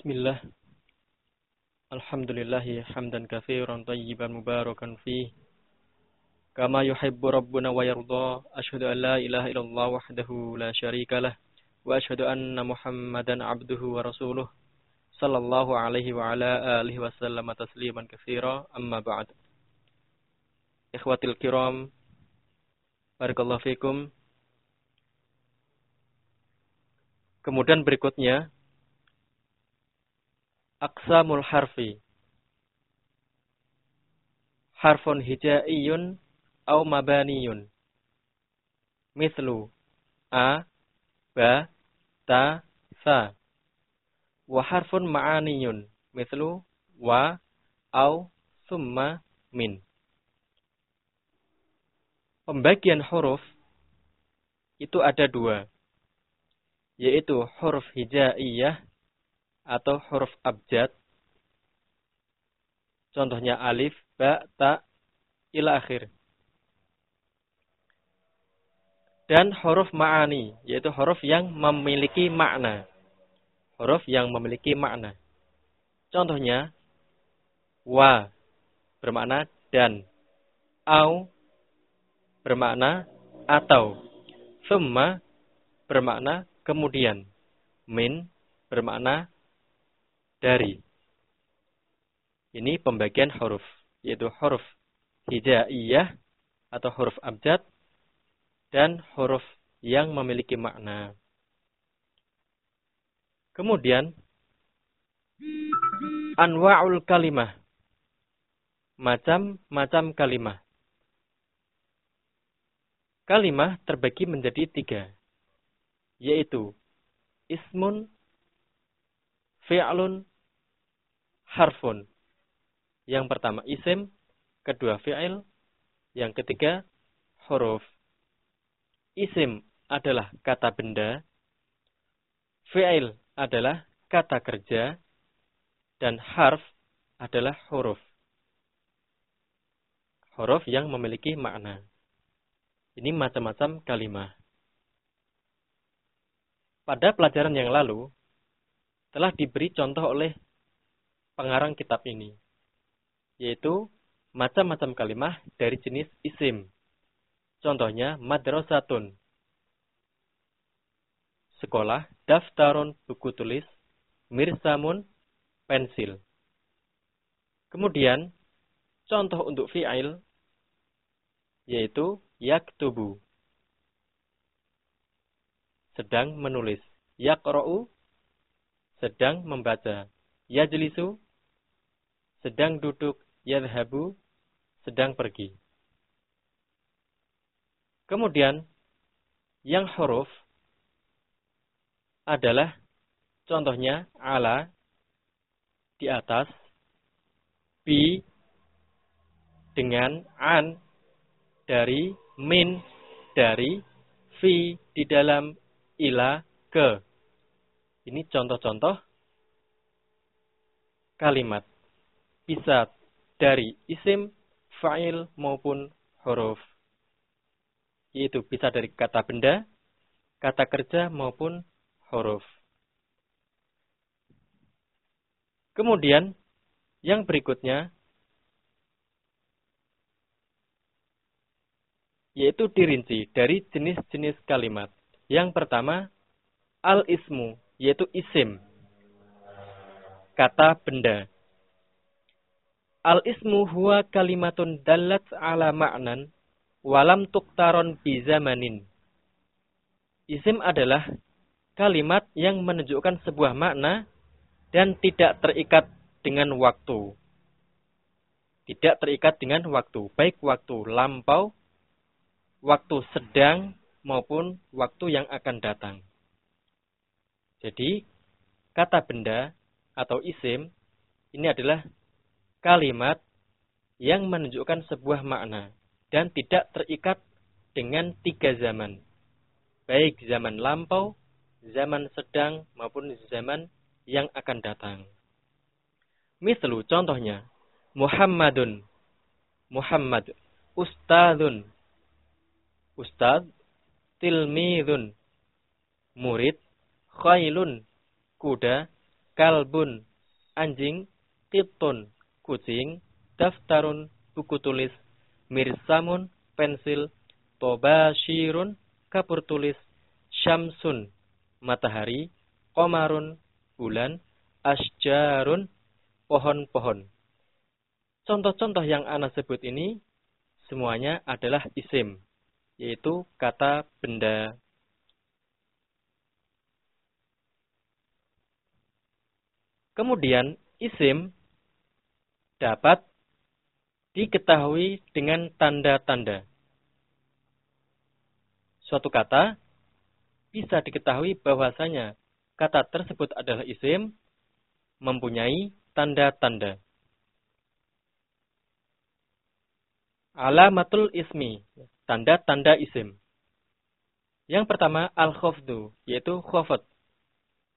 Bismillah. Alhamdulillah hamdan katsiran tayyiban mubarakan fih. Kama yuhibbu rabbuna wa yarda. Asyhadu an la ilaha illallah wahdahu la syarika lah. Wa asyhadu anna Muhammadan abduhu wa rasuluh. Sallallahu alaihi wa ala alihi wa sallam tasliman katsira. Amma ba'd. Ikhwatil kiram. Barakallahu fikum. Kemudian berikutnya Aksamul harfi. Harfun hijaiyun au mabaniyun. Mislu a, ba, ta, sa. Wa harfun ma'aniyun. Mislu wa, au, summa, min. Pembagian huruf itu ada dua. Yaitu huruf hijaiyah atau huruf abjad. Contohnya alif, ba, ta, ila akhir. Dan huruf ma'ani, yaitu huruf yang memiliki makna. Huruf yang memiliki makna. Contohnya, wa bermakna dan. Au bermakna atau. Summa bermakna kemudian. Min bermakna dari. Ini pembagian huruf, yaitu huruf hijaiyah atau huruf abjad dan huruf yang memiliki makna. Kemudian anwa'ul kalimah. Macam-macam kalimah. Kalimah terbagi menjadi tiga, yaitu ismun, fi'lun, harfun. Yang pertama isim, kedua fi'il, yang ketiga huruf. Isim adalah kata benda, fi'il adalah kata kerja, dan harf adalah huruf. Huruf yang memiliki makna. Ini macam-macam kalimat. Pada pelajaran yang lalu, telah diberi contoh oleh pengarang kitab ini, yaitu macam-macam kalimat dari jenis isim. Contohnya madrasatun, sekolah, daftarun, buku tulis, mirsamun, pensil. Kemudian, contoh untuk fi'il, yaitu yaktubu, sedang menulis, yakro'u, sedang membaca, yajlisu, sedang duduk, yadhabu, sedang pergi. Kemudian, yang huruf adalah contohnya ala di atas, bi dengan an dari, min dari, fi di dalam, ila ke. Ini contoh-contoh kalimat bisa dari isim, fa'il maupun huruf. Yaitu bisa dari kata benda, kata kerja maupun huruf. Kemudian yang berikutnya yaitu dirinci dari jenis-jenis kalimat. Yang pertama al-ismu yaitu isim. Kata benda. Al-ismu huwa kalimatun dalat ala ma'nan walam tuktaron bizamanin. Isim adalah kalimat yang menunjukkan sebuah makna dan tidak terikat dengan waktu. Tidak terikat dengan waktu, baik waktu lampau, waktu sedang, maupun waktu yang akan datang. Jadi, kata benda atau isim ini adalah kalimat yang menunjukkan sebuah makna dan tidak terikat dengan tiga zaman. Baik zaman lampau, zaman sedang, maupun zaman yang akan datang. Mislu contohnya, Muhammadun, Muhammad, Ustadun, Ustad, Tilmidun, murid, khailun, kuda, kalbun, anjing, kitun, kucing, daftarun, buku tulis, mirsamun, pensil, tobashirun, kapur tulis, syamsun, matahari, komarun, bulan, asjarun, pohon-pohon. Contoh-contoh yang Ana sebut ini semuanya adalah isim, yaitu kata benda. Kemudian isim dapat diketahui dengan tanda-tanda. Suatu kata bisa diketahui bahwasanya kata tersebut adalah isim mempunyai tanda-tanda. Alamatul ismi, tanda-tanda isim. Yang pertama al-khafdu, yaitu khafat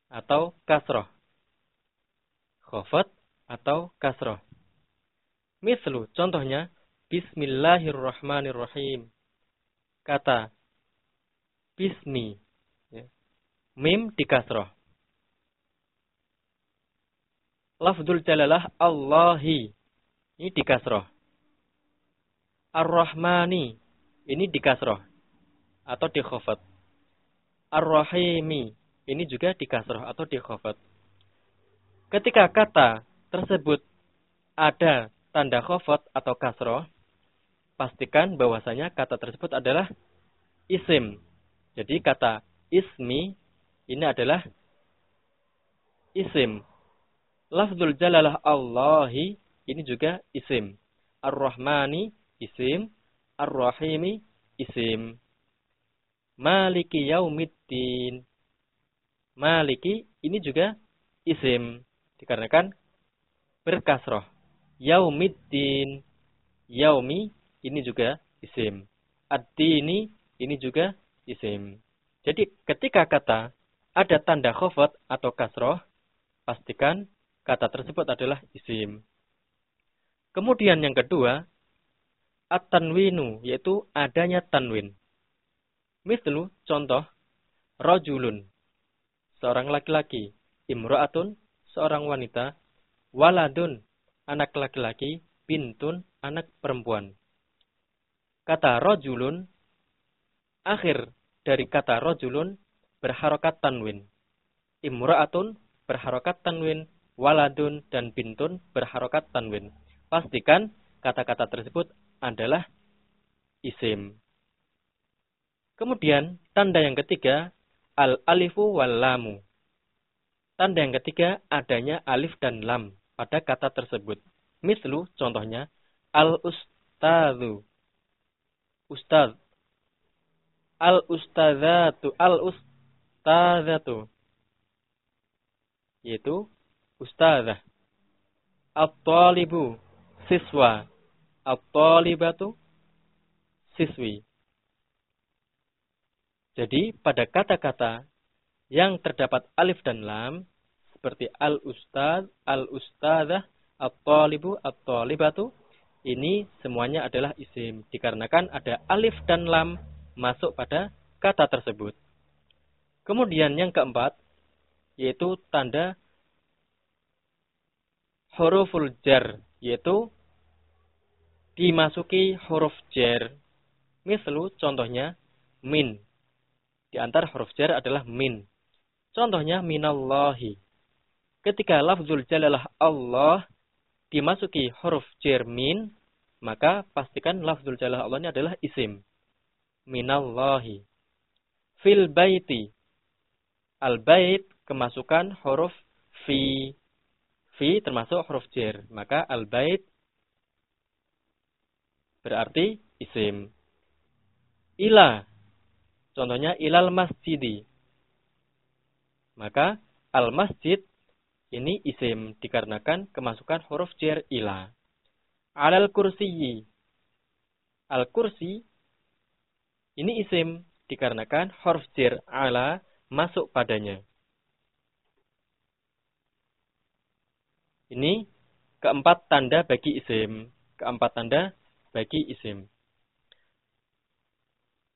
atau kasroh. Khafat atau kasroh. Mislu, contohnya, Bismillahirrahmanirrahim. Kata Bismi. Ya. Mim di kasroh. Lafzul jalalah Allahi. Ini di kasroh. Ar-Rahmani. Ini di kasroh. Atau di khofat. Ar-Rahimi. Ini juga di kasroh atau di khofat. Ketika kata tersebut ada tanda khofat atau kasroh, pastikan bahwasanya kata tersebut adalah isim. Jadi kata ismi ini adalah isim. Lafzul jalalah Allahi ini juga isim. Ar-Rahmani isim. Ar-Rahimi isim. Maliki yaumiddin. Maliki ini juga isim. Dikarenakan berkasroh. Yaumiddin. Yaumi ini juga isim. Ad-dini ini juga isim. Jadi ketika kata ada tanda khofat atau kasroh, pastikan kata tersebut adalah isim. Kemudian yang kedua, at-tanwinu, yaitu adanya tanwin. Mislu, contoh, rojulun, seorang laki-laki, imro'atun, seorang wanita, waladun, anak laki-laki, bintun, anak perempuan. Kata rojulun, akhir dari kata rojulun berharokat tanwin. Imra'atun berharokat tanwin, waladun dan bintun berharokat tanwin. Pastikan kata-kata tersebut adalah isim. Kemudian tanda yang ketiga al-alifu wal lamu. Tanda yang ketiga adanya alif dan lam pada kata tersebut. Mislu contohnya al-ustadzu. Ustad. Al-ustadzatu, al-ustadzatu. Yaitu ustadzah. At-talibu, siswa. At-talibatu, siswi. Jadi pada kata-kata yang terdapat alif dan lam, seperti al-ustad, al-ustadzah, at-talibu, at-talibatu, ini semuanya adalah isim. Dikarenakan ada alif dan lam masuk pada kata tersebut. Kemudian yang keempat, yaitu tanda huruful jar, yaitu dimasuki huruf jar. Mislu contohnya min. Di antara huruf jar adalah min. Contohnya minallahi. Ketika lafzul jalalah Allah dimasuki huruf jermin, maka pastikan lafzul jalalah Allah ini adalah isim. Minallahi. Fil baiti. Al bait kemasukan huruf fi. Fi termasuk huruf jer. Maka al bait berarti isim. Ila. Contohnya ilal masjidi. Maka al masjid ini isim dikarenakan kemasukan huruf jer ila. Alal kursiyi. Al kursi ini isim dikarenakan huruf jer ala masuk padanya. Ini keempat tanda bagi isim. Keempat tanda bagi isim.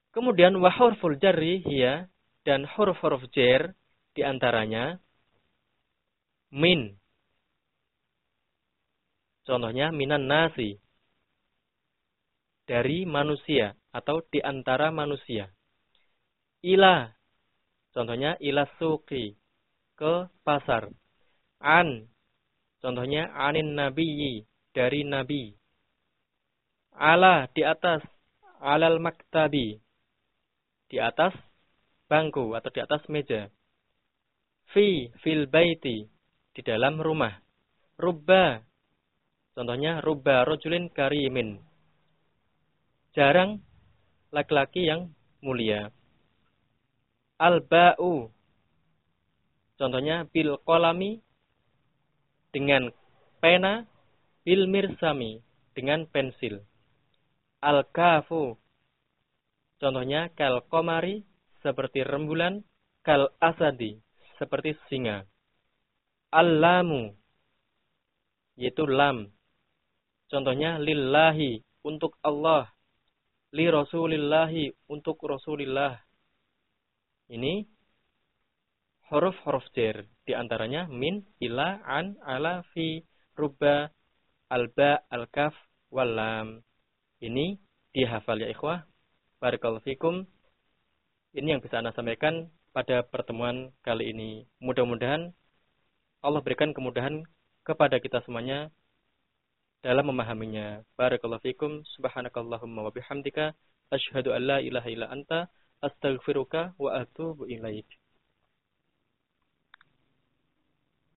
Kemudian wahurful jarri hiya dan huruf-huruf jer di antaranya Min. Contohnya minan nasi. Dari manusia atau di antara manusia. Ila. Contohnya ila suki. Ke pasar. An. Contohnya anin nabiyyi. Dari nabi. Ala di atas. Alal maktabi. Di atas bangku atau di atas meja. Fi fil baiti. Di dalam rumah. Rubba. Contohnya rubba rojulin karimin. Jarang laki-laki yang mulia. Al-ba'u. Contohnya bil kolami dengan pena, bil mirsami dengan pensil. Al-kafu. Contohnya kal komari seperti rembulan, kal asadi seperti singa. Al-lamu yaitu lam. Contohnya lillahi untuk Allah, li rasulillahi untuk Rasulillah. Ini huruf-huruf jar. Di antaranya min, ila, an, ala, fi, rubba, alba, al-kaf, walam. Ini dihafal ya ikhwah. Barakallahu fikum. Ini yang bisa Anda sampaikan pada pertemuan kali ini. Mudah-mudahan Allah berikan kemudahan kepada kita semuanya dalam memahaminya. Barakallahu fikum. Subhanakallahumma wa bihamdika. Ashhadu an la ilaha illa anta astaghfiruka wa atubu ilaik.